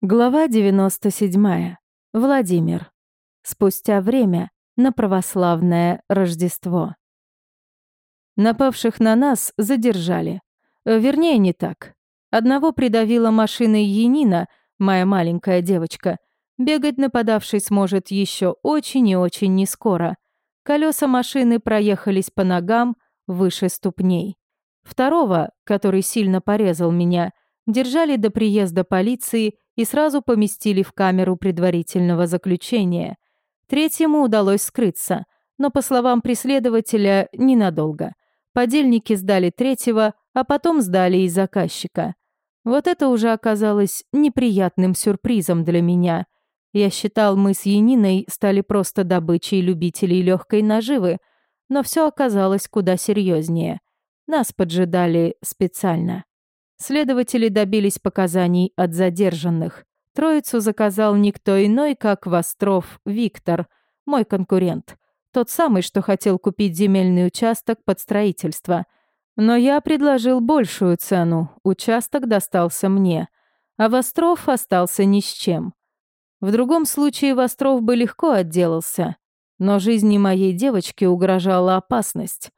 Глава 97. Владимир. Спустя время на православное Рождество. Напавших на нас задержали. Вернее, не так. Одного придавила машиной Янина, моя маленькая девочка. Бегать нападавший сможет еще очень и очень нескоро. Колеса машины проехались по ногам выше ступней. Второго, который сильно порезал меня, держали до приезда полиции и сразу поместили в камеру предварительного заключения. Третьему удалось скрыться, но, по словам преследователя, ненадолго. Подельники сдали третьего, а потом сдали и заказчика. Вот это уже оказалось неприятным сюрпризом для меня. Я считал, мы с Яниной стали просто добычей любителей легкой наживы, но все оказалось куда серьезнее. Нас поджидали специально. Следователи добились показаний от задержанных. Троицу заказал никто иной, как Востров Виктор, мой конкурент. Тот самый, что хотел купить земельный участок под строительство. Но я предложил большую цену, участок достался мне. А Востров остался ни с чем. В другом случае Востров бы легко отделался. Но жизни моей девочки угрожала опасность.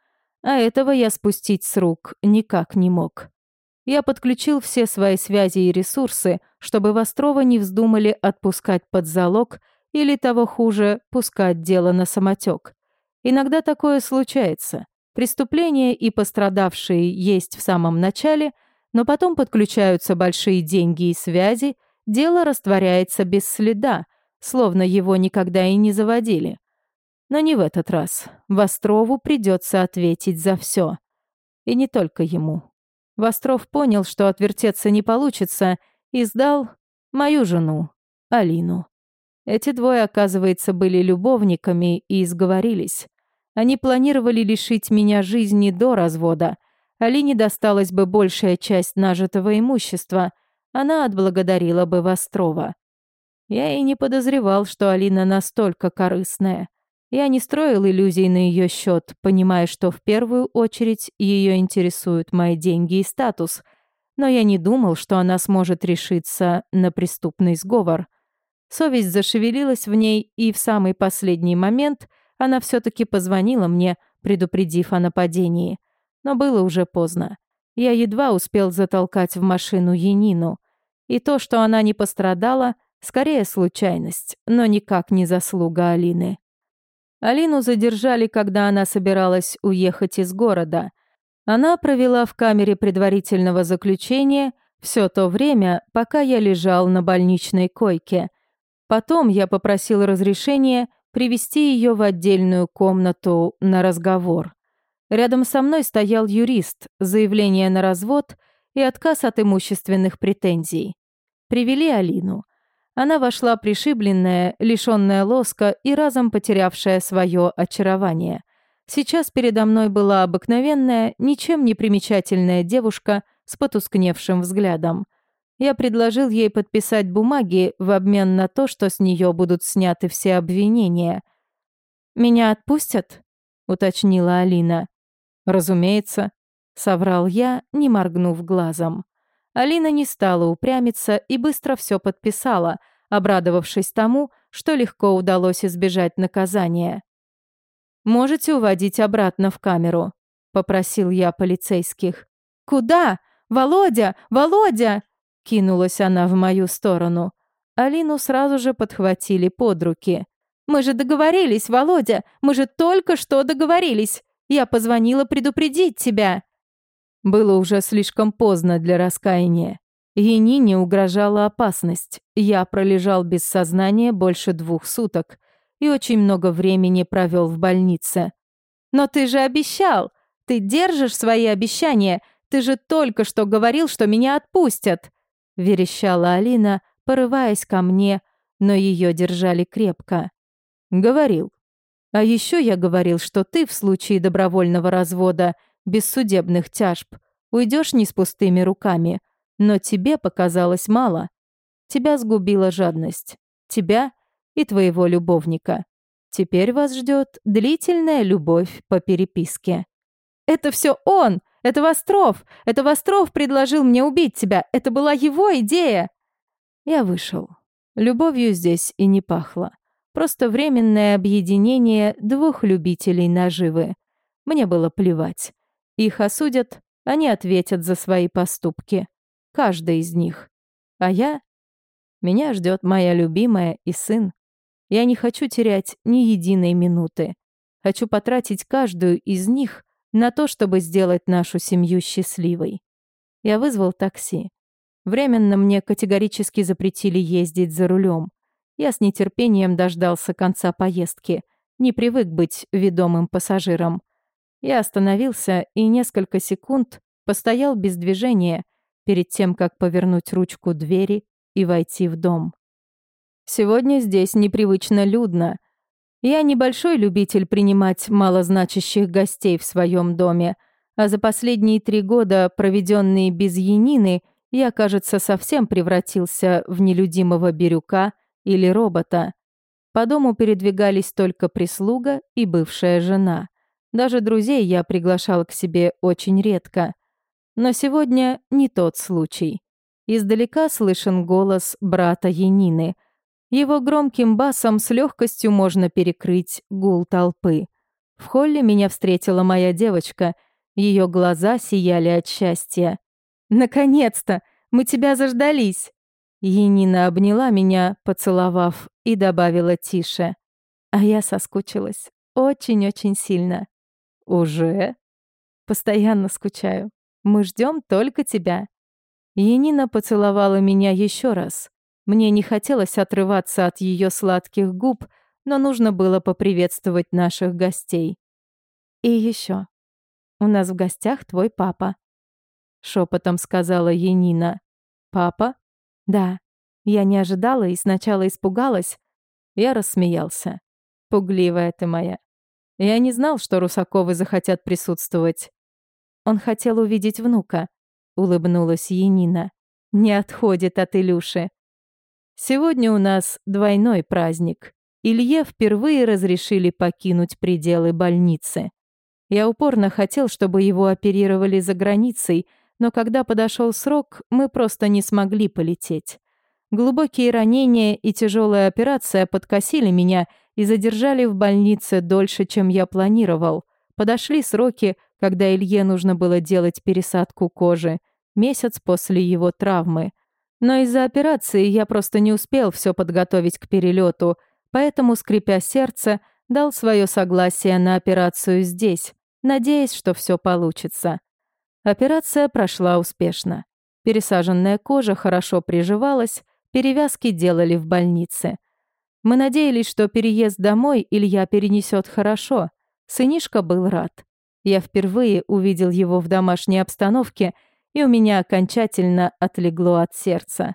А этого я спустить с рук никак не мог. Я подключил все свои связи и ресурсы, чтобы Вострова не вздумали отпускать под залог или, того хуже, пускать дело на самотек. Иногда такое случается. Преступления и пострадавшие есть в самом начале, но потом подключаются большие деньги и связи, дело растворяется без следа, словно его никогда и не заводили. Но не в этот раз. Вострову придется ответить за все. И не только ему. Востров понял, что отвертеться не получится, и сдал мою жену, Алину. Эти двое, оказывается, были любовниками и изговорились. Они планировали лишить меня жизни до развода. Алине досталась бы большая часть нажитого имущества. Она отблагодарила бы Вострова. Я и не подозревал, что Алина настолько корыстная. Я не строил иллюзий на ее счет, понимая, что в первую очередь ее интересуют мои деньги и статус, но я не думал, что она сможет решиться на преступный сговор. Совесть зашевелилась в ней, и в самый последний момент она все-таки позвонила мне, предупредив о нападении. Но было уже поздно. Я едва успел затолкать в машину Янину. И то, что она не пострадала, скорее случайность, но никак не заслуга Алины. Алину задержали, когда она собиралась уехать из города. Она провела в камере предварительного заключения все то время, пока я лежал на больничной койке. Потом я попросил разрешения привести ее в отдельную комнату на разговор. Рядом со мной стоял юрист, заявление на развод и отказ от имущественных претензий. Привели Алину. Она вошла пришибленная, лишённая лоска и разом потерявшая свое очарование. Сейчас передо мной была обыкновенная, ничем не примечательная девушка с потускневшим взглядом. Я предложил ей подписать бумаги в обмен на то, что с нее будут сняты все обвинения. «Меня отпустят?» — уточнила Алина. «Разумеется», — соврал я, не моргнув глазом. Алина не стала упрямиться и быстро все подписала, обрадовавшись тому, что легко удалось избежать наказания. «Можете уводить обратно в камеру», — попросил я полицейских. «Куда? Володя! Володя!» — кинулась она в мою сторону. Алину сразу же подхватили под руки. «Мы же договорились, Володя! Мы же только что договорились! Я позвонила предупредить тебя!» Было уже слишком поздно для раскаяния. Янине угрожала опасность. Я пролежал без сознания больше двух суток и очень много времени провел в больнице. «Но ты же обещал! Ты держишь свои обещания! Ты же только что говорил, что меня отпустят!» верещала Алина, порываясь ко мне, но ее держали крепко. «Говорил. А еще я говорил, что ты в случае добровольного развода – без судебных тяжб. Уйдешь не с пустыми руками. Но тебе показалось мало. Тебя сгубила жадность. Тебя и твоего любовника. Теперь вас ждет длительная любовь по переписке. «Это все он! Это Востров! Это Востров предложил мне убить тебя! Это была его идея!» Я вышел. Любовью здесь и не пахло. Просто временное объединение двух любителей наживы. Мне было плевать. Их осудят, они ответят за свои поступки. Каждый из них. А я? Меня ждет моя любимая и сын. Я не хочу терять ни единой минуты. Хочу потратить каждую из них на то, чтобы сделать нашу семью счастливой. Я вызвал такси. Временно мне категорически запретили ездить за рулем. Я с нетерпением дождался конца поездки. Не привык быть ведомым пассажиром. Я остановился и несколько секунд постоял без движения перед тем, как повернуть ручку двери и войти в дом. Сегодня здесь непривычно людно. Я небольшой любитель принимать малозначащих гостей в своем доме, а за последние три года, проведенные без Янины, я, кажется, совсем превратился в нелюдимого бирюка или робота. По дому передвигались только прислуга и бывшая жена. Даже друзей я приглашал к себе очень редко. Но сегодня не тот случай. Издалека слышен голос брата Янины. Его громким басом с легкостью можно перекрыть гул толпы. В холле меня встретила моя девочка. Ее глаза сияли от счастья. «Наконец-то! Мы тебя заждались!» Янина обняла меня, поцеловав, и добавила тише. А я соскучилась. Очень-очень сильно. «Уже?» «Постоянно скучаю. Мы ждем только тебя». Янина поцеловала меня еще раз. Мне не хотелось отрываться от ее сладких губ, но нужно было поприветствовать наших гостей. «И еще. У нас в гостях твой папа», — шепотом сказала Янина. «Папа?» «Да». Я не ожидала и сначала испугалась. Я рассмеялся. «Пугливая ты моя». Я не знал, что Русаковы захотят присутствовать. Он хотел увидеть внука, улыбнулась Енина. Не отходит от Илюши. Сегодня у нас двойной праздник. Илье впервые разрешили покинуть пределы больницы. Я упорно хотел, чтобы его оперировали за границей, но когда подошел срок, мы просто не смогли полететь. Глубокие ранения и тяжелая операция подкосили меня и задержали в больнице дольше, чем я планировал. Подошли сроки, когда Илье нужно было делать пересадку кожи, месяц после его травмы. Но из-за операции я просто не успел все подготовить к перелету, поэтому, скрипя сердце, дал свое согласие на операцию здесь, надеясь, что все получится. Операция прошла успешно. Пересаженная кожа хорошо приживалась, Перевязки делали в больнице. Мы надеялись, что переезд домой Илья перенесет хорошо. Сынишка был рад. Я впервые увидел его в домашней обстановке, и у меня окончательно отлегло от сердца.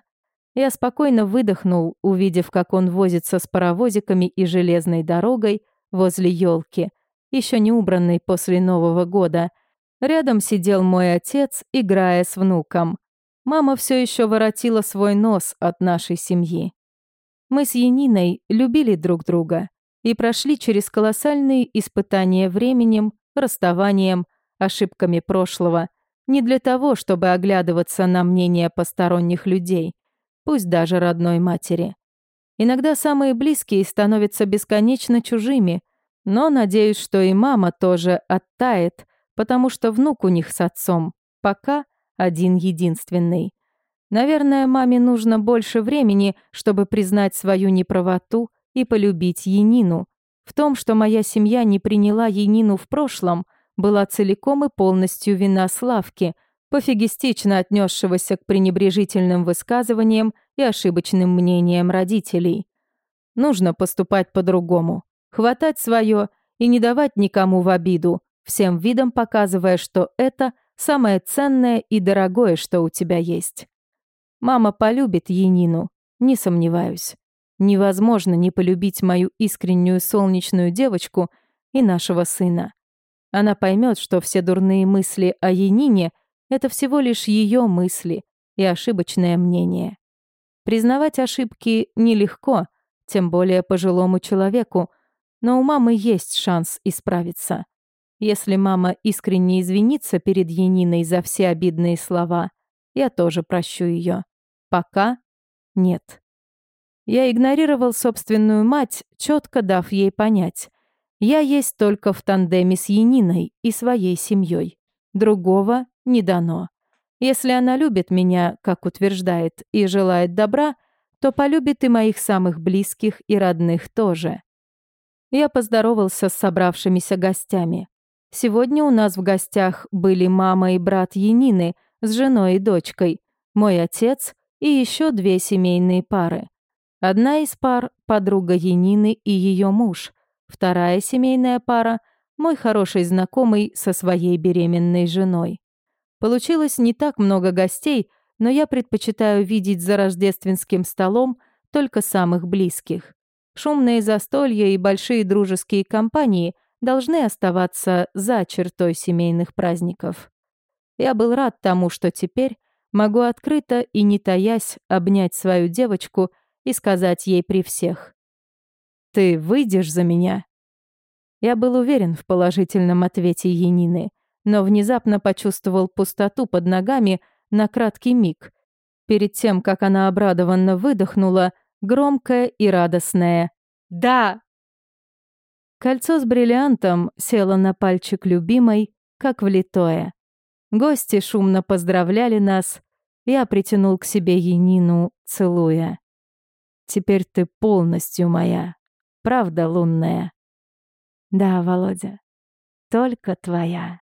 Я спокойно выдохнул, увидев, как он возится с паровозиками и железной дорогой возле елки, еще не убранной после Нового года. Рядом сидел мой отец, играя с внуком. Мама все еще воротила свой нос от нашей семьи. Мы с Яниной любили друг друга и прошли через колоссальные испытания временем, расставанием, ошибками прошлого, не для того, чтобы оглядываться на мнение посторонних людей, пусть даже родной матери. Иногда самые близкие становятся бесконечно чужими, но надеюсь, что и мама тоже оттает, потому что внук у них с отцом пока – один единственный. Наверное, маме нужно больше времени, чтобы признать свою неправоту и полюбить Енину. В том, что моя семья не приняла Енину в прошлом, была целиком и полностью вина Славки, пофигистично отнесшегося к пренебрежительным высказываниям и ошибочным мнениям родителей. Нужно поступать по-другому, хватать свое и не давать никому в обиду, всем видом показывая, что это – Самое ценное и дорогое, что у тебя есть. Мама полюбит Енину, не сомневаюсь. Невозможно не полюбить мою искреннюю солнечную девочку и нашего сына. Она поймет, что все дурные мысли о Енине — это всего лишь ее мысли и ошибочное мнение. Признавать ошибки нелегко, тем более пожилому человеку, но у мамы есть шанс исправиться. Если мама искренне извинится перед Яниной за все обидные слова, я тоже прощу ее. Пока нет. Я игнорировал собственную мать, четко дав ей понять. Я есть только в тандеме с Яниной и своей семьей. Другого не дано. Если она любит меня, как утверждает, и желает добра, то полюбит и моих самых близких и родных тоже. Я поздоровался с собравшимися гостями. Сегодня у нас в гостях были мама и брат Янины с женой и дочкой, мой отец и еще две семейные пары. Одна из пар — подруга Янины и ее муж. Вторая семейная пара — мой хороший знакомый со своей беременной женой. Получилось не так много гостей, но я предпочитаю видеть за рождественским столом только самых близких. Шумные застолья и большие дружеские компании должны оставаться за чертой семейных праздников. Я был рад тому, что теперь могу открыто и не таясь обнять свою девочку и сказать ей при всех. «Ты выйдешь за меня?» Я был уверен в положительном ответе Янины, но внезапно почувствовал пустоту под ногами на краткий миг, перед тем, как она обрадованно выдохнула, громкое и радостное «Да!». Кольцо с бриллиантом село на пальчик любимой, как влитое. Гости шумно поздравляли нас. Я притянул к себе Енину, целуя. «Теперь ты полностью моя. Правда, лунная?» «Да, Володя, только твоя».